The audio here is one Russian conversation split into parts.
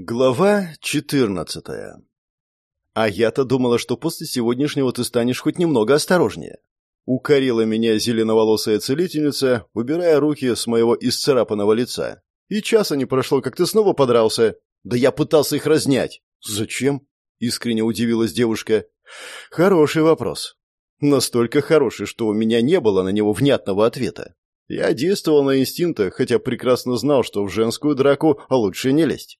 Глава 14 А я-то думала, что после сегодняшнего ты станешь хоть немного осторожнее. Укорила меня зеленоволосая целительница, убирая руки с моего исцарапанного лица. И часа не прошло, как ты снова подрался. Да я пытался их разнять. Зачем? Искренне удивилась девушка. Хороший вопрос. Настолько хороший, что у меня не было на него внятного ответа. Я действовал на инстинктах, хотя прекрасно знал, что в женскую драку лучше не лезть.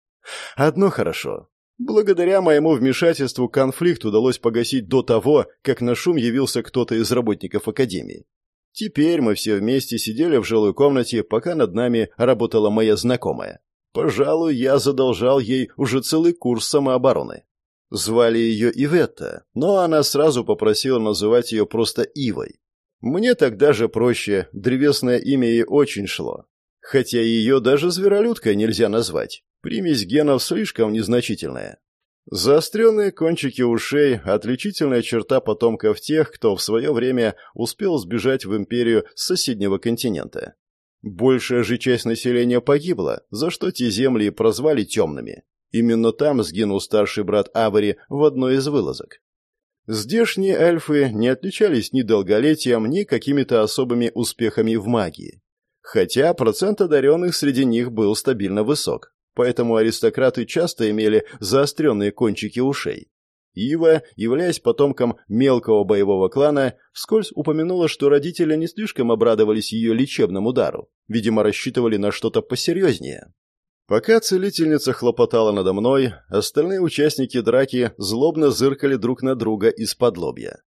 Одно хорошо. Благодаря моему вмешательству конфликт удалось погасить до того, как на шум явился кто-то из работников Академии. Теперь мы все вместе сидели в жилой комнате, пока над нами работала моя знакомая. Пожалуй, я задолжал ей уже целый курс самообороны. Звали ее Иветта, но она сразу попросила называть ее просто Ивой. Мне тогда же проще, древесное имя ей очень шло. Хотя ее даже зверолюдкой нельзя назвать. Примесь генов слишком незначительная. Заостренные кончики ушей – отличительная черта потомков тех, кто в свое время успел сбежать в империю с соседнего континента. Большая же часть населения погибла, за что те земли прозвали темными. Именно там сгинул старший брат Авари в одной из вылазок. Здешние эльфы не отличались ни долголетием, ни какими-то особыми успехами в магии. Хотя процент одаренных среди них был стабильно высок поэтому аристократы часто имели заостренные кончики ушей. Ива, являясь потомком мелкого боевого клана, вскользь упомянула, что родители не слишком обрадовались ее лечебному удару, видимо, рассчитывали на что-то посерьезнее. Пока целительница хлопотала надо мной, остальные участники драки злобно зыркали друг на друга из-под лобья.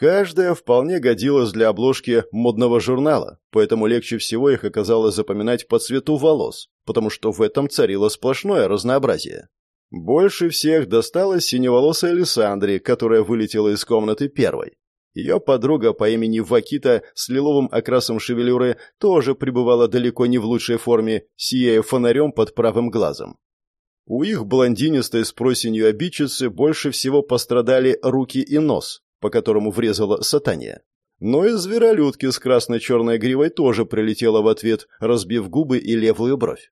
Каждая вполне годилась для обложки модного журнала, поэтому легче всего их оказалось запоминать по цвету волос, потому что в этом царило сплошное разнообразие. Больше всех досталось синеволосой Александре, которая вылетела из комнаты первой. Ее подруга по имени Вакита с лиловым окрасом шевелюры тоже пребывала далеко не в лучшей форме, сияя фонарем под правым глазом. У их блондинистой с просенью обидчицы больше всего пострадали руки и нос, по которому врезала сатания. Но и зверолюдки с красно-черной гривой тоже прилетела в ответ, разбив губы и левую бровь.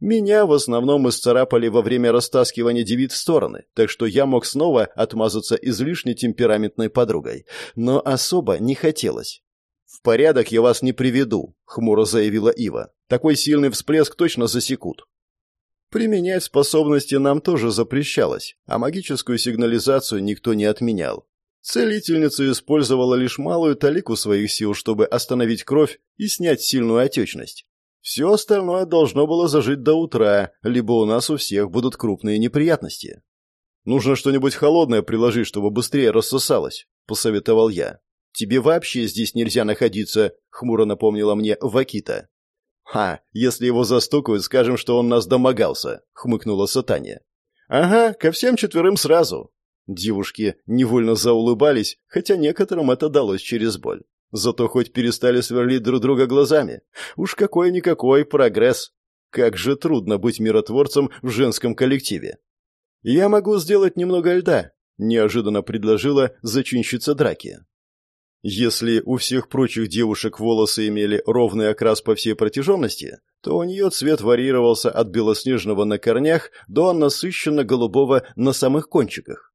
Меня в основном исцарапали во время растаскивания девиц в стороны, так что я мог снова отмазаться излишне темпераментной подругой, но особо не хотелось. «В порядок я вас не приведу», — хмуро заявила Ива. «Такой сильный всплеск точно засекут». Применять способности нам тоже запрещалось, а магическую сигнализацию никто не отменял. Целительница использовала лишь малую талику своих сил, чтобы остановить кровь и снять сильную отечность. Все остальное должно было зажить до утра, либо у нас у всех будут крупные неприятности. «Нужно что-нибудь холодное приложить, чтобы быстрее рассосалось», — посоветовал я. «Тебе вообще здесь нельзя находиться», — хмуро напомнила мне Вакита. «Ха, если его застукают, скажем, что он нас домогался», — хмыкнула Сатания. «Ага, ко всем четверым сразу. Девушки невольно заулыбались, хотя некоторым это далось через боль. Зато хоть перестали сверлить друг друга глазами. Уж какой-никакой прогресс. Как же трудно быть миротворцем в женском коллективе. «Я могу сделать немного льда», — неожиданно предложила зачинщица драки. Если у всех прочих девушек волосы имели ровный окрас по всей протяженности, то у нее цвет варьировался от белоснежного на корнях до насыщенно-голубого на самых кончиках.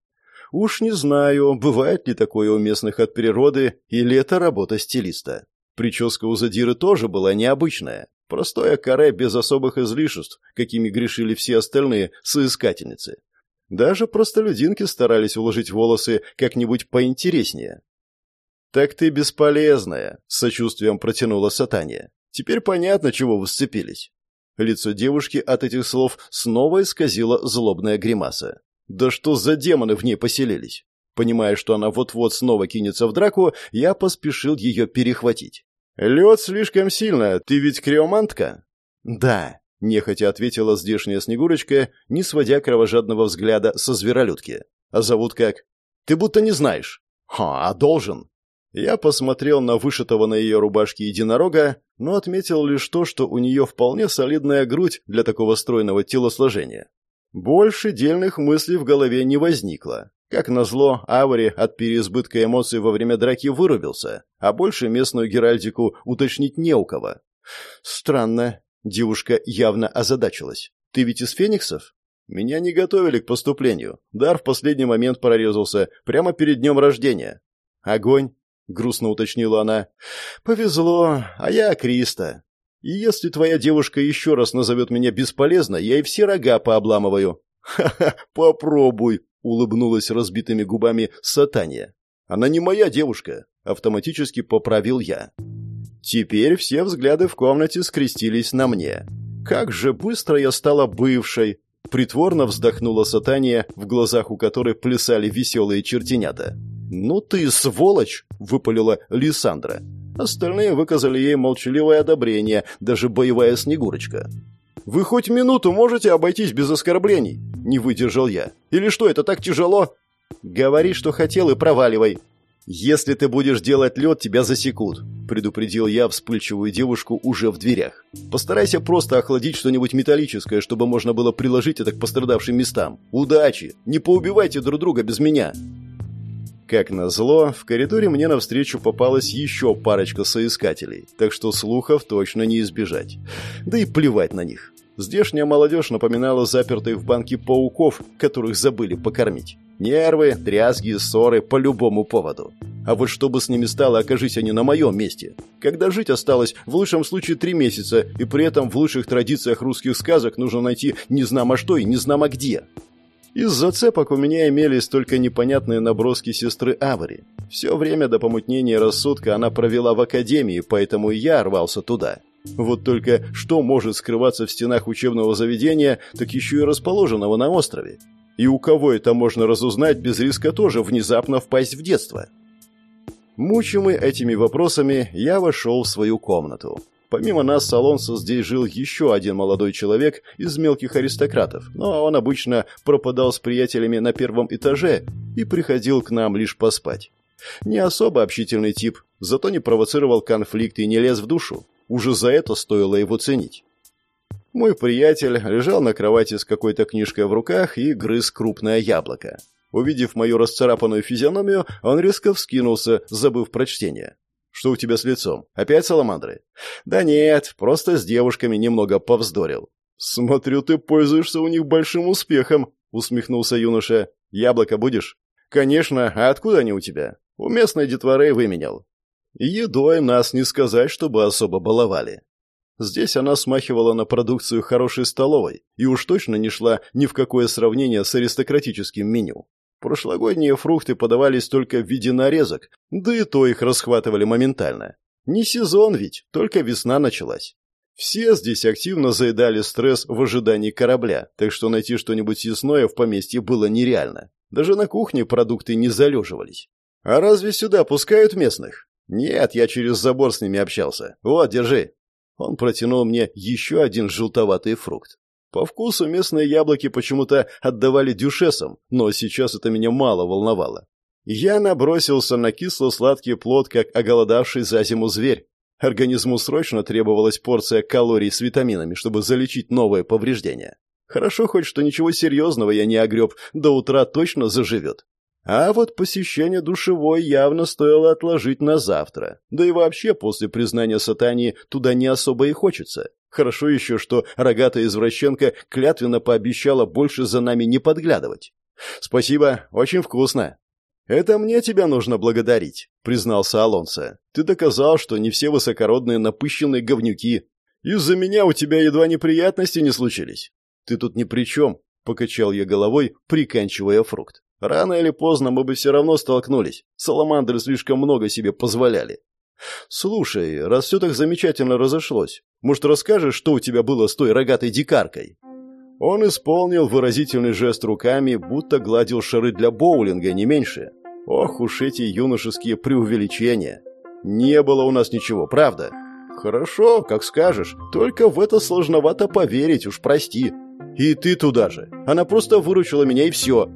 Уж не знаю, бывает ли такое у местных от природы, или это работа стилиста. Прическа у Задиры тоже была необычная. Простое каре без особых излишеств, какими грешили все остальные соискательницы. Даже простолюдинки старались уложить волосы как-нибудь поинтереснее. «Так ты бесполезная», — с сочувствием протянула Сатания. «Теперь понятно, чего вы сцепились». Лицо девушки от этих слов снова исказило злобная гримаса. Да что за демоны в ней поселились? Понимая, что она вот-вот снова кинется в драку, я поспешил ее перехватить. «Лед слишком сильно, ты ведь криомантка?» «Да», — нехотя ответила здешняя Снегурочка, не сводя кровожадного взгляда со зверолюдки. «А зовут как?» «Ты будто не знаешь». «Ха, а должен». Я посмотрел на вышитого на ее рубашке единорога, но отметил лишь то, что у нее вполне солидная грудь для такого стройного телосложения. Больше дельных мыслей в голове не возникло. Как назло, Авари от переизбытка эмоций во время драки вырубился, а больше местную геральдику уточнить не у кого. Странно. Девушка явно озадачилась. Ты ведь из фениксов? Меня не готовили к поступлению. Дар в последний момент прорезался, прямо перед днем рождения. Огонь, грустно уточнила она. Повезло, а я Криста. И если твоя девушка еще раз назовет меня бесполезно, я ей все рога пообламываю. Ха-ха, попробуй, улыбнулась разбитыми губами Сатания. Она не моя девушка, автоматически поправил я. Теперь все взгляды в комнате скрестились на мне. Как же быстро я стала бывшей, притворно вздохнула Сатания, в глазах у которой плясали веселые чертенята. «Ну ты сволочь!» — выпалила Лиссандра. Остальные выказали ей молчаливое одобрение, даже боевая Снегурочка. «Вы хоть минуту можете обойтись без оскорблений?» — не выдержал я. «Или что, это так тяжело?» «Говори, что хотел, и проваливай». «Если ты будешь делать лед, тебя засекут», — предупредил я вспыльчивую девушку уже в дверях. «Постарайся просто охладить что-нибудь металлическое, чтобы можно было приложить это к пострадавшим местам. Удачи! Не поубивайте друг друга без меня!» Как назло, в коридоре мне навстречу попалась еще парочка соискателей, так что слухов точно не избежать. Да и плевать на них. Здешняя молодежь напоминала запертых в банке пауков, которых забыли покормить. Нервы, трясги, ссоры по любому поводу. А вот что бы с ними стало, окажись они на моем месте. Когда жить осталось в лучшем случае три месяца, и при этом в лучших традициях русских сказок нужно найти не знамо что и не знамо где. Из зацепок у меня имелись только непонятные наброски сестры Авари. Все время до помутнения рассудка она провела в академии, поэтому я рвался туда. Вот только что может скрываться в стенах учебного заведения, так еще и расположенного на острове? И у кого это можно разузнать без риска тоже внезапно впасть в детство? Мучимый этими вопросами, я вошел в свою комнату. Помимо нас с Алонсо здесь жил еще один молодой человек из мелких аристократов, но он обычно пропадал с приятелями на первом этаже и приходил к нам лишь поспать. Не особо общительный тип, зато не провоцировал конфликт и не лез в душу. Уже за это стоило его ценить. Мой приятель лежал на кровати с какой-то книжкой в руках и грыз крупное яблоко. Увидев мою расцарапанную физиономию, он резко вскинулся, забыв прочтение. Что у тебя с лицом? Опять саламандры? Да нет, просто с девушками немного повздорил. Смотрю, ты пользуешься у них большим успехом, усмехнулся юноша. Яблоко будешь? Конечно, а откуда они у тебя? У местной детворы выменял. Едой нас не сказать, чтобы особо баловали. Здесь она смахивала на продукцию хорошей столовой и уж точно не шла ни в какое сравнение с аристократическим меню. Прошлогодние фрукты подавались только в виде нарезок, да и то их расхватывали моментально. Не сезон ведь, только весна началась. Все здесь активно заедали стресс в ожидании корабля, так что найти что-нибудь съестное в поместье было нереально. Даже на кухне продукты не залеживались. А разве сюда пускают местных? Нет, я через забор с ними общался. Вот, держи. Он протянул мне еще один желтоватый фрукт. По вкусу местные яблоки почему-то отдавали дюшесам, но сейчас это меня мало волновало. Я набросился на кисло-сладкий плод, как оголодавший за зиму зверь. Организму срочно требовалась порция калорий с витаминами, чтобы залечить новое повреждение. Хорошо хоть, что ничего серьезного я не огреб, до утра точно заживет. А вот посещение душевой явно стоило отложить на завтра. Да и вообще, после признания сатании, туда не особо и хочется. Хорошо еще, что рогатая извращенка клятвенно пообещала больше за нами не подглядывать. «Спасибо, очень вкусно». «Это мне тебя нужно благодарить», — признался Алонсо. «Ты доказал, что не все высокородные напыщенные говнюки. Из-за меня у тебя едва неприятности не случились». «Ты тут ни при чем», — покачал я головой, приканчивая фрукт. «Рано или поздно мы бы все равно столкнулись. Саламандры слишком много себе позволяли. «Слушай, раз все так замечательно разошлось, может, расскажешь, что у тебя было с той рогатой дикаркой?» Он исполнил выразительный жест руками, будто гладил шары для боулинга, не меньше. Ох уж эти юношеские преувеличения. Не было у нас ничего, правда? Хорошо, как скажешь, только в это сложновато поверить, уж прости. И ты туда же. Она просто выручила меня и все.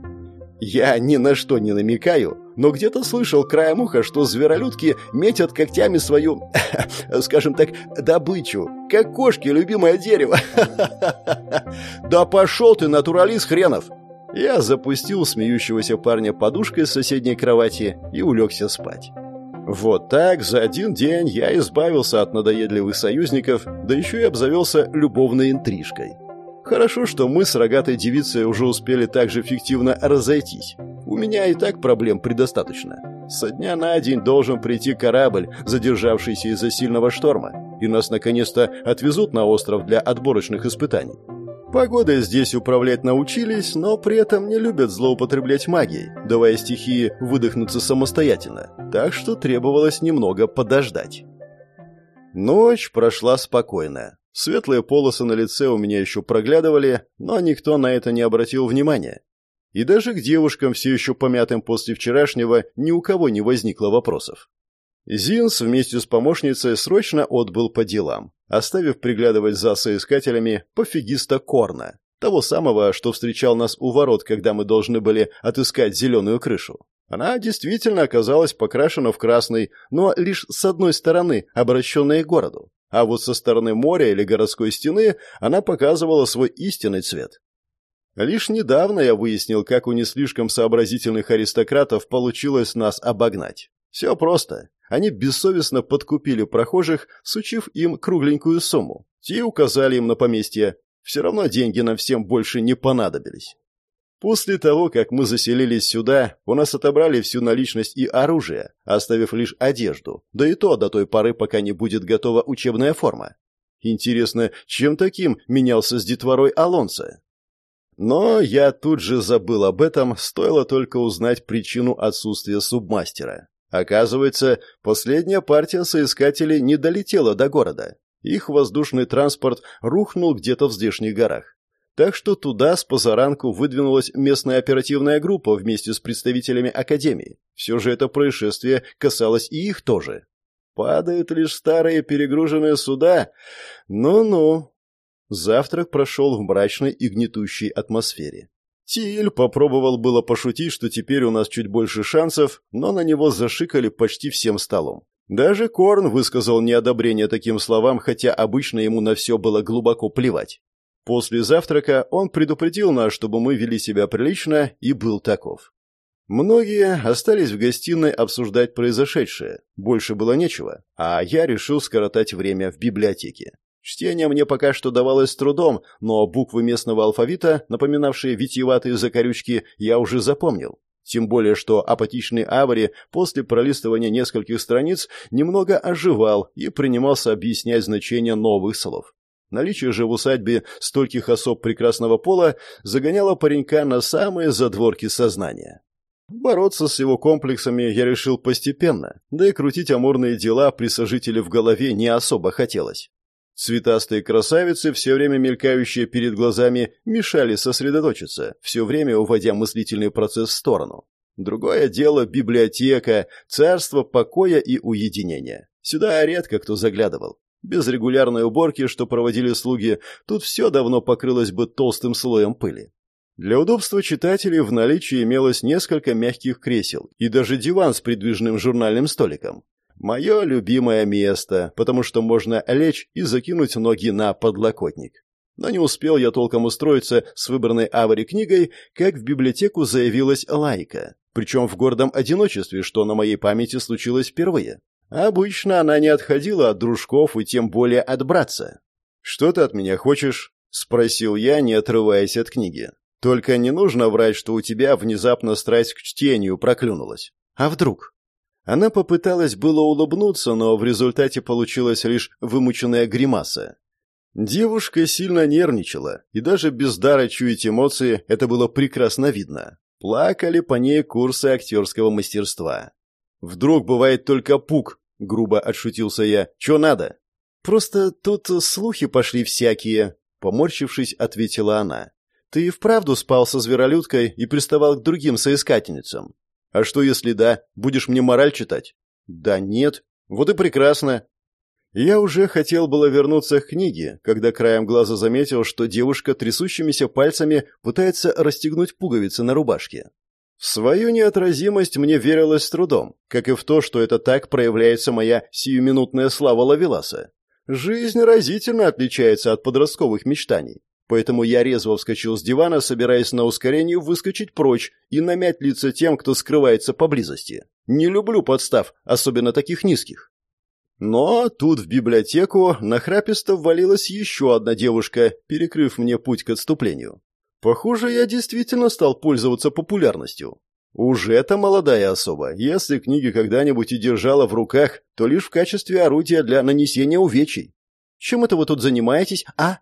Я ни на что не намекаю, но где-то слышал краем уха, что зверолюдки метят когтями свою, скажем так, добычу, как кошки любимое дерево. Да пошел ты, натуралист хренов! Я запустил смеющегося парня подушкой с соседней кровати и улегся спать. Вот так за один день я избавился от надоедливых союзников, да еще и обзавелся любовной интрижкой. Хорошо, что мы с рогатой девицей уже успели так же фиктивно разойтись. У меня и так проблем предостаточно. Со дня на день должен прийти корабль, задержавшийся из-за сильного шторма, и нас наконец-то отвезут на остров для отборочных испытаний. Погодой здесь управлять научились, но при этом не любят злоупотреблять магией, давая стихии выдохнуться самостоятельно, так что требовалось немного подождать. Ночь прошла спокойно. Светлые полосы на лице у меня еще проглядывали, но никто на это не обратил внимания. И даже к девушкам, все еще помятым после вчерашнего, ни у кого не возникло вопросов. Зинс вместе с помощницей срочно отбыл по делам, оставив приглядывать за соискателями пофигиста Корна, того самого, что встречал нас у ворот, когда мы должны были отыскать зеленую крышу. Она действительно оказалась покрашена в красный, но лишь с одной стороны, обращенной к городу. А вот со стороны моря или городской стены она показывала свой истинный цвет. Лишь недавно я выяснил, как у не слишком сообразительных аристократов получилось нас обогнать. Все просто. Они бессовестно подкупили прохожих, сучив им кругленькую сумму. Те указали им на поместье. Все равно деньги нам всем больше не понадобились. После того, как мы заселились сюда, у нас отобрали всю наличность и оружие, оставив лишь одежду, да и то до той поры, пока не будет готова учебная форма. Интересно, чем таким менялся с детворой Алонсо? Но я тут же забыл об этом, стоило только узнать причину отсутствия субмастера. Оказывается, последняя партия соискателей не долетела до города. Их воздушный транспорт рухнул где-то в здешних горах. Так что туда с позаранку выдвинулась местная оперативная группа вместе с представителями Академии. Все же это происшествие касалось и их тоже. Падают лишь старые перегруженные суда. Ну-ну. Завтрак прошел в мрачной и гнетущей атмосфере. Тиль попробовал было пошутить, что теперь у нас чуть больше шансов, но на него зашикали почти всем столом. Даже Корн высказал неодобрение таким словам, хотя обычно ему на все было глубоко плевать. После завтрака он предупредил нас, чтобы мы вели себя прилично, и был таков. Многие остались в гостиной обсуждать произошедшее, больше было нечего, а я решил скоротать время в библиотеке. Чтение мне пока что давалось с трудом, но буквы местного алфавита, напоминавшие витиеватые закорючки, я уже запомнил. Тем более, что апатичный Авари после пролистывания нескольких страниц немного оживал и принимался объяснять значение новых слов. Наличие же в усадьбе стольких особ прекрасного пола загоняло паренька на самые задворки сознания. Бороться с его комплексами я решил постепенно, да и крутить амурные дела при сожителе в голове не особо хотелось. Цветастые красавицы, все время мелькающие перед глазами, мешали сосредоточиться, все время уводя мыслительный процесс в сторону. Другое дело – библиотека, царство покоя и уединения. Сюда редко кто заглядывал. Без регулярной уборки, что проводили слуги, тут все давно покрылось бы толстым слоем пыли. Для удобства читателей в наличии имелось несколько мягких кресел и даже диван с придвижным журнальным столиком. Мое любимое место, потому что можно лечь и закинуть ноги на подлокотник. Но не успел я толком устроиться с выбранной Авари книгой, как в библиотеку заявилась Лайка. Причем в гордом одиночестве, что на моей памяти случилось впервые. Обычно она не отходила от дружков и тем более от братца. «Что ты от меня хочешь?» — спросил я, не отрываясь от книги. «Только не нужно врать, что у тебя внезапно страсть к чтению проклюнулась. А вдруг?» Она попыталась было улыбнуться, но в результате получилась лишь вымученная гримаса. Девушка сильно нервничала, и даже без дара чуять эмоции это было прекрасно видно. Плакали по ней курсы актерского мастерства. «Вдруг бывает только пук», — грубо отшутился я. «Чё надо?» «Просто тут слухи пошли всякие», — поморщившись, ответила она. «Ты и вправду спал со зверолюдкой и приставал к другим соискательницам?» «А что, если да? Будешь мне мораль читать?» «Да нет. Вот и прекрасно». Я уже хотел было вернуться к книге, когда краем глаза заметил, что девушка трясущимися пальцами пытается расстегнуть пуговицы на рубашке. В свою неотразимость мне верилось с трудом, как и в то, что это так проявляется моя сиюминутная слава Лавеласа. Жизнь разительно отличается от подростковых мечтаний. Поэтому я резво вскочил с дивана, собираясь на ускорении выскочить прочь и намять лица тем, кто скрывается поблизости. Не люблю подстав, особенно таких низких. Но тут в библиотеку нахраписто ввалилась еще одна девушка, перекрыв мне путь к отступлению. Похоже, я действительно стал пользоваться популярностью. Уже это молодая особа. Если книги когда-нибудь и держала в руках, то лишь в качестве орудия для нанесения увечий. Чем это вы тут занимаетесь, а?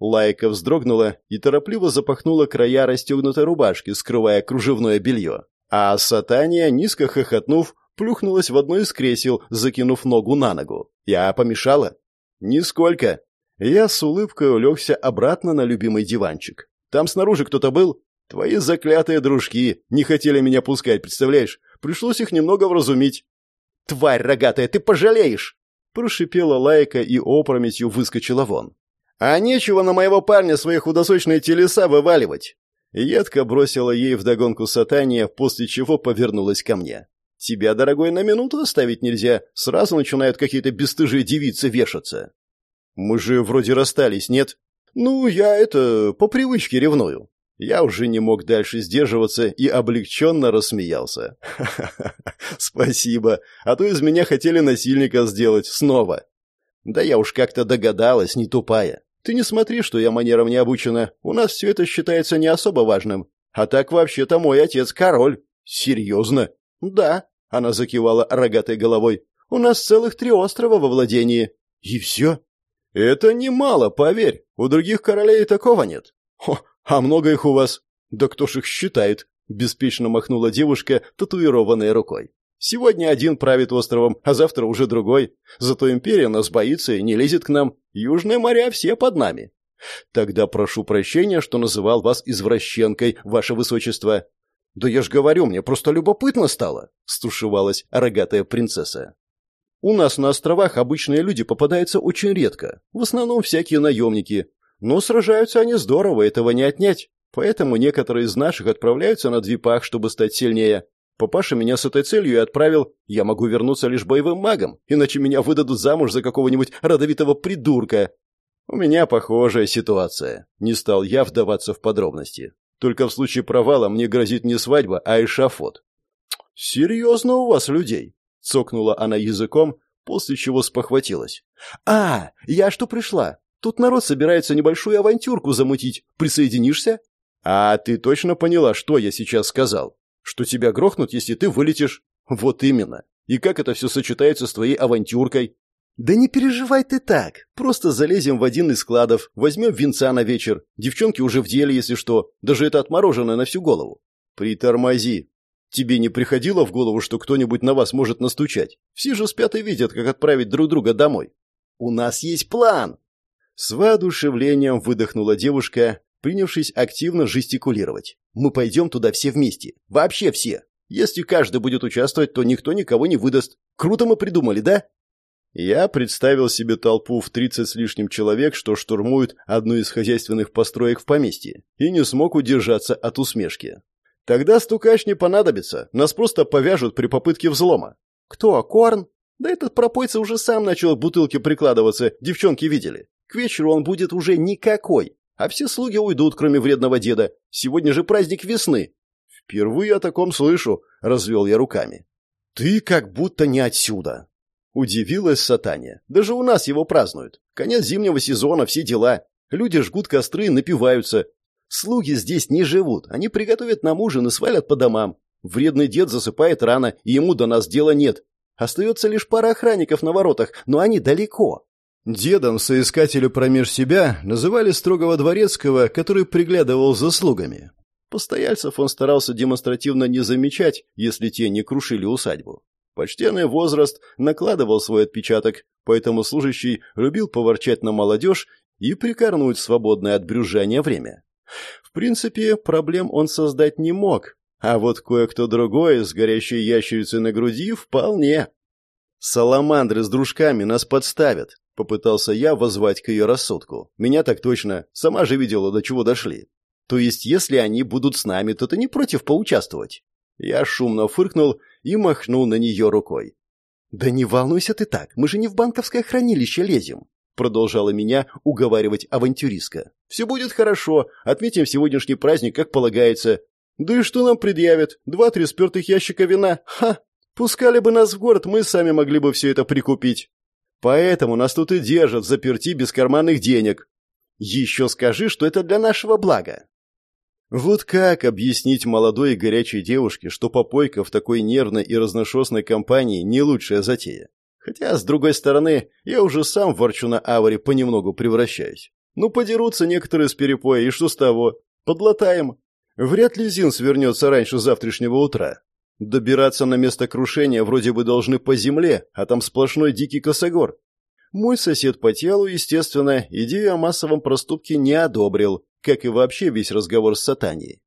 Лайка вздрогнула и торопливо запахнула края расстегнутой рубашки, скрывая кружевное белье. А Сатания, низко хохотнув, плюхнулась в одно из кресел, закинув ногу на ногу. Я помешала? Нисколько. Я с улыбкой улегся обратно на любимый диванчик. Там снаружи кто-то был? Твои заклятые дружки не хотели меня пускать, представляешь? Пришлось их немного вразумить. Тварь рогатая, ты пожалеешь! Прошипела лайка и опрометью выскочила вон. А нечего на моего парня свои худосочные телеса вываливать. Едко бросила ей вдогонку сатания, после чего повернулась ко мне. Тебя, дорогой, на минуту оставить нельзя. Сразу начинают какие-то бесстыжие девицы вешаться. Мы же вроде расстались, нет? Ну, я это, по привычке ревную. Я уже не мог дальше сдерживаться и облегченно рассмеялся. Спасибо, а то из меня хотели насильника сделать снова. Да я уж как-то догадалась, не тупая. Ты не смотри, что я манерам не обучена. У нас все это считается не особо важным. А так вообще-то мой отец король. Серьезно? Да, она закивала рогатой головой. У нас целых три острова во владении. И все? Это немало, поверь. У других королей такого нет. Хо, а много их у вас? Да кто ж их считает? Беспечно махнула девушка, татуированной рукой. Сегодня один правит островом, а завтра уже другой. Зато империя нас боится и не лезет к нам. Южные моря все под нами. Тогда прошу прощения, что называл вас извращенкой, ваше высочество. Да я ж говорю, мне просто любопытно стало, стушевалась рогатая принцесса. У нас на островах обычные люди попадаются очень редко, в основном всякие наемники. Но сражаются они здорово, этого не отнять. Поэтому некоторые из наших отправляются на двипах, чтобы стать сильнее. Папаша меня с этой целью и отправил. Я могу вернуться лишь боевым магом, иначе меня выдадут замуж за какого-нибудь родовитого придурка. У меня похожая ситуация. Не стал я вдаваться в подробности. Только в случае провала мне грозит не свадьба, а эшафот. Серьезно у вас людей? Цокнула она языком, после чего спохватилась. А, я что пришла? Тут народ собирается небольшую авантюрку замутить. Присоединишься? А ты точно поняла, что я сейчас сказал? Что тебя грохнут, если ты вылетишь? Вот именно. И как это все сочетается с твоей авантюркой? Да не переживай ты так. Просто залезем в один из складов, возьмем винца на вечер. Девчонки уже в деле, если что. Даже это отмороженное на всю голову. Притормози. Тебе не приходило в голову, что кто-нибудь на вас может настучать? Все же спят и видят, как отправить друг друга домой. У нас есть план. С воодушевлением выдохнула девушка, принявшись активно жестикулировать. «Мы пойдем туда все вместе. Вообще все. Если каждый будет участвовать, то никто никого не выдаст. Круто мы придумали, да?» Я представил себе толпу в тридцать с лишним человек, что штурмуют одну из хозяйственных построек в поместье, и не смог удержаться от усмешки. Тогда стукач не понадобится, нас просто повяжут при попытке взлома. Кто, Корн? Да этот пропойца уже сам начал к бутылке прикладываться, девчонки видели. К вечеру он будет уже никакой, а все слуги уйдут, кроме вредного деда. Сегодня же праздник весны. Впервые о таком слышу, развел я руками. Ты как будто не отсюда. Удивилась Сатания. Даже у нас его празднуют. Конец зимнего сезона, все дела. Люди жгут костры и напиваются. Слуги здесь не живут. Они приготовят нам ужин и свалят по домам. Вредный дед засыпает рано, и ему до нас дела нет. Остается лишь пара охранников на воротах, но они далеко. Дедом соискателю промеж себя называли строгого дворецкого, который приглядывал за слугами. Постояльцев он старался демонстративно не замечать, если те не крушили усадьбу. Почтенный возраст накладывал свой отпечаток, поэтому служащий любил поворчать на молодежь и прикорнуть свободное от брюзжания время. В принципе, проблем он создать не мог, а вот кое-кто другой с горящей ящерицей на груди вполне. Саламандры с дружками нас подставят, Попытался я воззвать к ее рассудку. Меня так точно. Сама же видела, до чего дошли. То есть, если они будут с нами, то ты не против поучаствовать? Я шумно фыркнул и махнул на нее рукой. «Да не волнуйся ты так, мы же не в банковское хранилище лезем», продолжала меня уговаривать авантюристка. «Все будет хорошо, отметим сегодняшний праздник, как полагается. Да и что нам предъявят? Два-три спертых ящика вина? Ха! Пускали бы нас в город, мы сами могли бы все это прикупить. Поэтому нас тут и держат заперти без карманных денег. Еще скажи, что это для нашего блага. Вот как объяснить молодой и горячей девушке, что попойка в такой нервной и разношерстной компании не лучшая затея? Хотя, с другой стороны, я уже сам ворчу аваре понемногу превращаюсь. Ну, подерутся некоторые с перепоя, и что с того? Подлатаем. Вряд ли Зин свернется раньше завтрашнего утра. Добираться на место крушения вроде бы должны по земле, а там сплошной дикий косогор. Мой сосед по телу, естественно, идею о массовом проступке не одобрил, как и вообще весь разговор с Сатанией.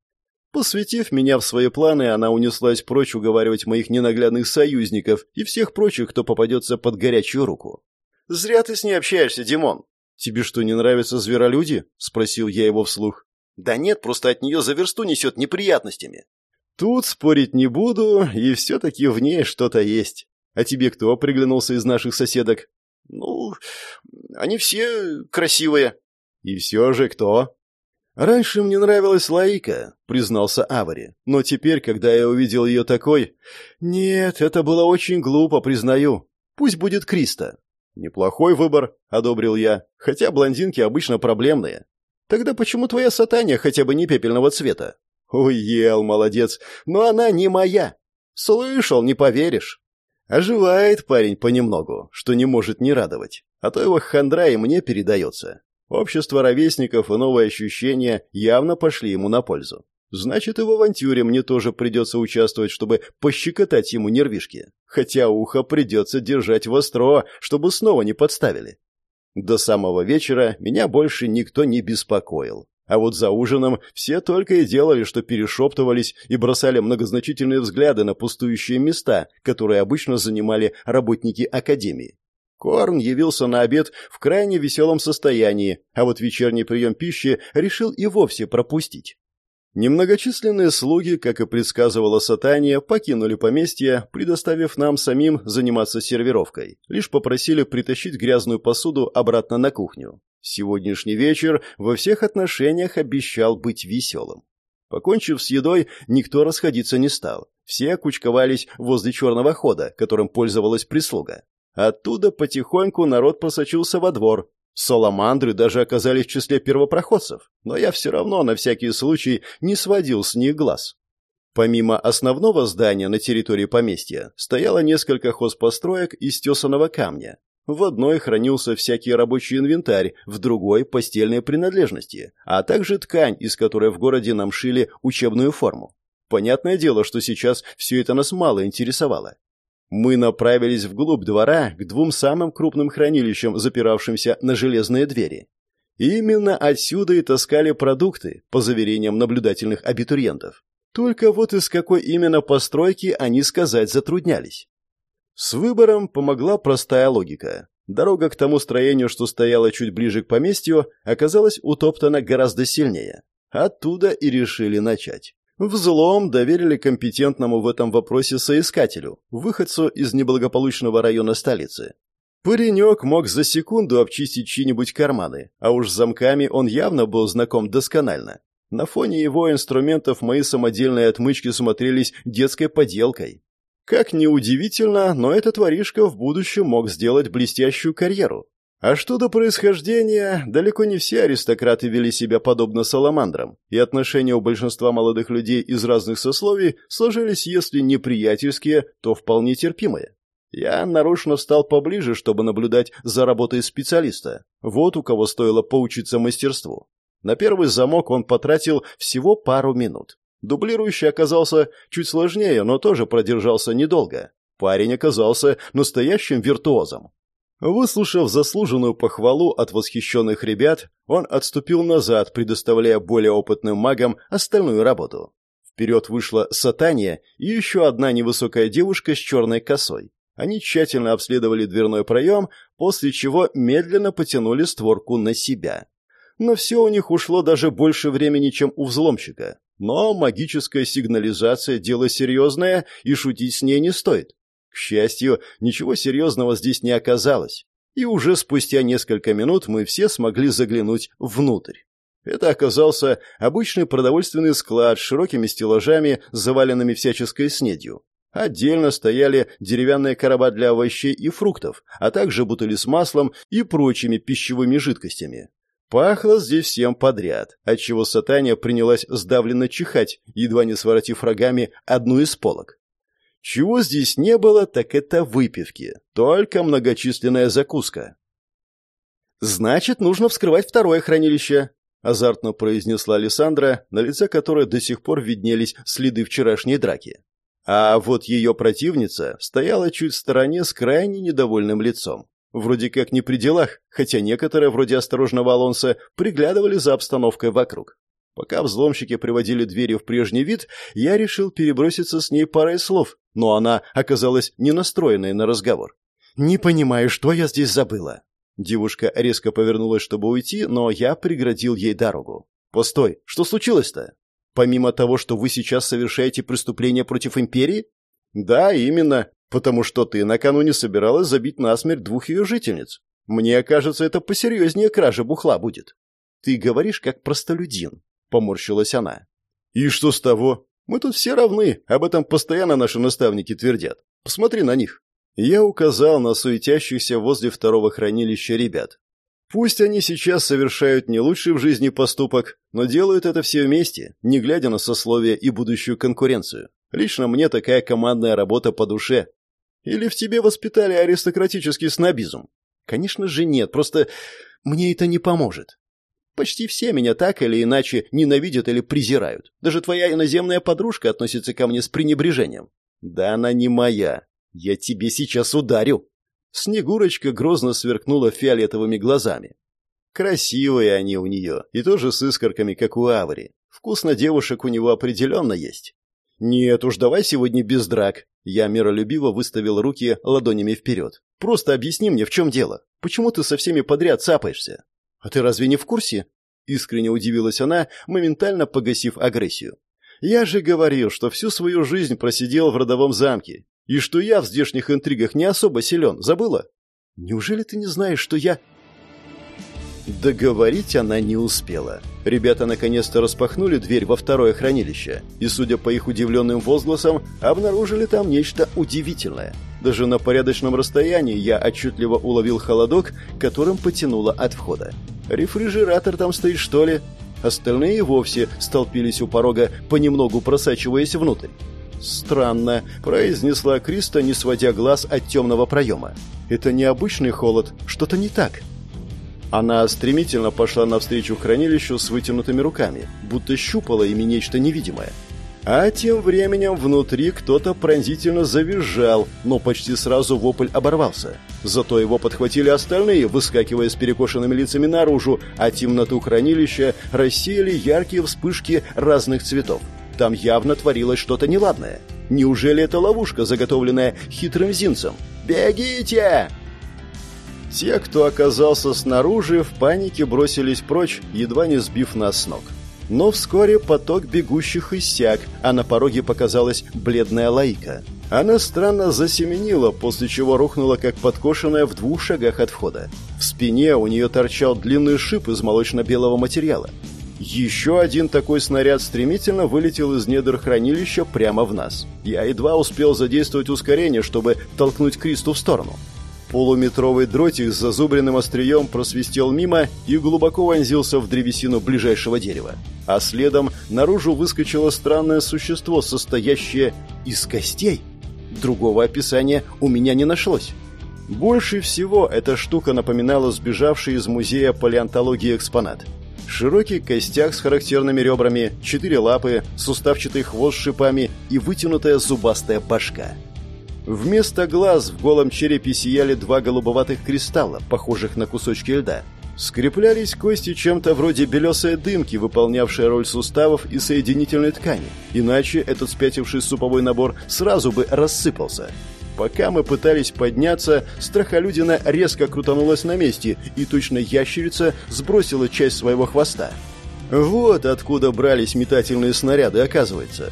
Посвятив меня в свои планы, она унеслась прочь уговаривать моих ненаглядных союзников и всех прочих, кто попадется под горячую руку. «Зря ты с ней общаешься, Димон!» «Тебе что, не нравятся зверолюди?» — спросил я его вслух. «Да нет, просто от нее за версту несет неприятностями». «Тут спорить не буду, и все-таки в ней что-то есть. А тебе кто приглянулся из наших соседок?» «Ну, они все красивые». «И все же кто?» «Раньше мне нравилась Лаика», — признался Авари. «Но теперь, когда я увидел ее такой... Нет, это было очень глупо, признаю. Пусть будет Криста». «Неплохой выбор», — одобрил я, хотя блондинки обычно проблемные. «Тогда почему твоя сатания хотя бы не пепельного цвета?» «Уел, молодец, но она не моя». «Слышал, не поверишь». Оживает парень понемногу, что не может не радовать, а то его хандра и мне передается. Общество ровесников и новые ощущения явно пошли ему на пользу. Значит, и в авантюре мне тоже придется участвовать, чтобы пощекотать ему нервишки. Хотя ухо придется держать востро, чтобы снова не подставили. До самого вечера меня больше никто не беспокоил. А вот за ужином все только и делали, что перешептывались и бросали многозначительные взгляды на пустующие места, которые обычно занимали работники академии. Корн явился на обед в крайне веселом состоянии, а вот вечерний прием пищи решил и вовсе пропустить. Немногочисленные слуги, как и предсказывала Сатания, покинули поместье, предоставив нам самим заниматься сервировкой. Лишь попросили притащить грязную посуду обратно на кухню. Сегодняшний вечер во всех отношениях обещал быть веселым. Покончив с едой, никто расходиться не стал. Все кучковались возле черного хода, которым пользовалась прислуга. Оттуда потихоньку народ просочился во двор. Саламандры даже оказались в числе первопроходцев, но я все равно на всякий случай не сводил с них глаз. Помимо основного здания на территории поместья стояло несколько хозпостроек из тесаного камня. В одной хранился всякий рабочий инвентарь, в другой – постельные принадлежности, а также ткань, из которой в городе нам шили учебную форму. Понятное дело, что сейчас все это нас мало интересовало. Мы направились вглубь двора к двум самым крупным хранилищам, запиравшимся на железные двери. Именно отсюда и таскали продукты, по заверениям наблюдательных абитуриентов. Только вот из какой именно постройки они сказать затруднялись. С выбором помогла простая логика. Дорога к тому строению, что стояло чуть ближе к поместью, оказалась утоптана гораздо сильнее. Оттуда и решили начать. Взлом доверили компетентному в этом вопросе соискателю, выходцу из неблагополучного района столицы. Паренек мог за секунду обчистить чьи-нибудь карманы, а уж с замками он явно был знаком досконально. На фоне его инструментов мои самодельные отмычки смотрелись детской поделкой. Как ни удивительно, но этот воришка в будущем мог сделать блестящую карьеру. А что до происхождения, далеко не все аристократы вели себя подобно саламандрам, и отношения у большинства молодых людей из разных сословий сложились, если не приятельские, то вполне терпимые. Я нарочно встал поближе, чтобы наблюдать за работой специалиста. Вот у кого стоило поучиться мастерству. На первый замок он потратил всего пару минут. Дублирующий оказался чуть сложнее, но тоже продержался недолго. Парень оказался настоящим виртуозом. Выслушав заслуженную похвалу от восхищенных ребят, он отступил назад, предоставляя более опытным магам остальную работу. Вперед вышла Сатания и еще одна невысокая девушка с черной косой. Они тщательно обследовали дверной проем, после чего медленно потянули створку на себя. Но все у них ушло даже больше времени, чем у взломщика. Но магическая сигнализация – дело серьезное, и шутить с ней не стоит. К счастью, ничего серьезного здесь не оказалось, и уже спустя несколько минут мы все смогли заглянуть внутрь. Это оказался обычный продовольственный склад с широкими стеллажами, заваленными всяческой снедью. Отдельно стояли деревянные короба для овощей и фруктов, а также бутыли с маслом и прочими пищевыми жидкостями. Пахло здесь всем подряд, отчего сатания принялась сдавленно чихать, едва не своротив рогами одну из полок. Чего здесь не было, так это выпивки, только многочисленная закуска. «Значит, нужно вскрывать второе хранилище», — азартно произнесла Александра, на лице которой до сих пор виднелись следы вчерашней драки. А вот ее противница стояла чуть в стороне с крайне недовольным лицом. Вроде как не при делах, хотя некоторые, вроде осторожного Алонса, приглядывали за обстановкой вокруг. Пока взломщики приводили двери в прежний вид, я решил переброситься с ней парой слов, но она оказалась не настроенной на разговор. «Не понимаю, что я здесь забыла?» Девушка резко повернулась, чтобы уйти, но я преградил ей дорогу. «Постой, что случилось-то?» Помимо того, что вы сейчас совершаете преступление против империи? Да, именно, потому что ты накануне собиралась забить насмерть двух ее жительниц. Мне кажется, это посерьезнее кражи бухла будет. Ты говоришь как простолюдин, поморщилась она. И что с того? Мы тут все равны, об этом постоянно наши наставники твердят. Посмотри на них. Я указал на суетящихся возле второго хранилища ребят. Пусть они сейчас совершают не лучший в жизни поступок, но делают это все вместе, не глядя на сословие и будущую конкуренцию. Лично мне такая командная работа по душе. Или в тебе воспитали аристократический снобизм? Конечно же нет, просто мне это не поможет. Почти все меня так или иначе ненавидят или презирают. Даже твоя иноземная подружка относится ко мне с пренебрежением. Да она не моя. Я тебе сейчас ударю. Снегурочка грозно сверкнула фиолетовыми глазами. Красивые они у нее, и тоже с искорками, как у Аври. Вкус на девушек у него определенно есть. «Нет уж, давай сегодня без драк». Я миролюбиво выставил руки ладонями вперед. «Просто объясни мне, в чем дело. Почему ты со всеми подряд цапаешься?» «А ты разве не в курсе?» Искренне удивилась она, моментально погасив агрессию. «Я же говорил, что всю свою жизнь просидел в родовом замке и что я в здешних интригах не особо силен, забыла? Неужели ты не знаешь, что я...» Договорить она не успела. Ребята наконец-то распахнули дверь во второе хранилище, и, судя по их удивленным возгласам, обнаружили там нечто удивительное. Даже на порядочном расстоянии я отчетливо уловил холодок, которым потянуло от входа. «Рефрижератор там стоит, что ли?» Остальные вовсе столпились у порога, понемногу просачиваясь внутрь. «Странно», — произнесла Криста, не сводя глаз от темного проема. «Это необычный холод, что-то не так». Она стремительно пошла навстречу хранилищу с вытянутыми руками, будто щупала ими нечто невидимое. А тем временем внутри кто-то пронзительно завизжал, но почти сразу вопль оборвался. Зато его подхватили остальные, выскакивая с перекошенными лицами наружу, а темноту хранилища рассеяли яркие вспышки разных цветов. Там явно творилось что-то неладное. Неужели это ловушка, заготовленная хитрым зинцем? «Бегите!» Те, кто оказался снаружи, в панике бросились прочь, едва не сбив нас с ног. Но вскоре поток бегущих иссяк, а на пороге показалась бледная лайка. Она странно засеменила, после чего рухнула, как подкошенная в двух шагах от входа. В спине у нее торчал длинный шип из молочно-белого материала. Еще один такой снаряд стремительно вылетел из недр хранилища прямо в нас. Я едва успел задействовать ускорение, чтобы толкнуть Кристу в сторону. Полуметровый дротик с зазубренным острием просвистел мимо и глубоко вонзился в древесину ближайшего дерева. А следом наружу выскочило странное существо, состоящее из костей. Другого описания у меня не нашлось. Больше всего эта штука напоминала сбежавший из музея палеонтологии экспонат – Широкий костяк с характерными ребрами, четыре лапы, суставчатый хвост с шипами и вытянутая зубастая башка. Вместо глаз в голом черепе сияли два голубоватых кристалла, похожих на кусочки льда. Скреплялись кости чем-то вроде белесой дымки, выполнявшей роль суставов и соединительной ткани. Иначе этот спятивший суповой набор сразу бы рассыпался. Пока мы пытались подняться, страхолюдина резко крутанулась на месте, и точно ящерица сбросила часть своего хвоста. Вот откуда брались метательные снаряды, оказывается.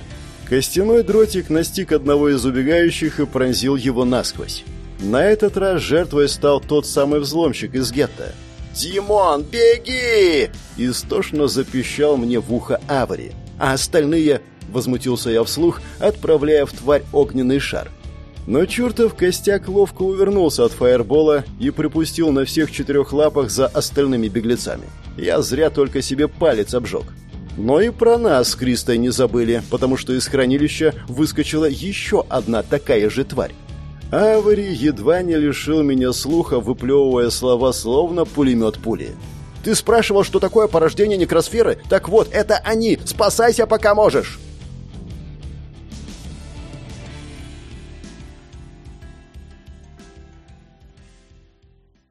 Костяной дротик настиг одного из убегающих и пронзил его насквозь. На этот раз жертвой стал тот самый взломщик из гетто. «Димон, беги!» Истошно запищал мне в ухо Авари, а остальные — возмутился я вслух, отправляя в тварь огненный шар. Но чертов костяк ловко увернулся от фаербола и припустил на всех четырех лапах за остальными беглецами. Я зря только себе палец обжег. Но и про нас с Кристой не забыли, потому что из хранилища выскочила еще одна такая же тварь. Авари едва не лишил меня слуха, выплевывая слова словно пулемет пули. «Ты спрашивал, что такое порождение некросферы? Так вот, это они! Спасайся, пока можешь!»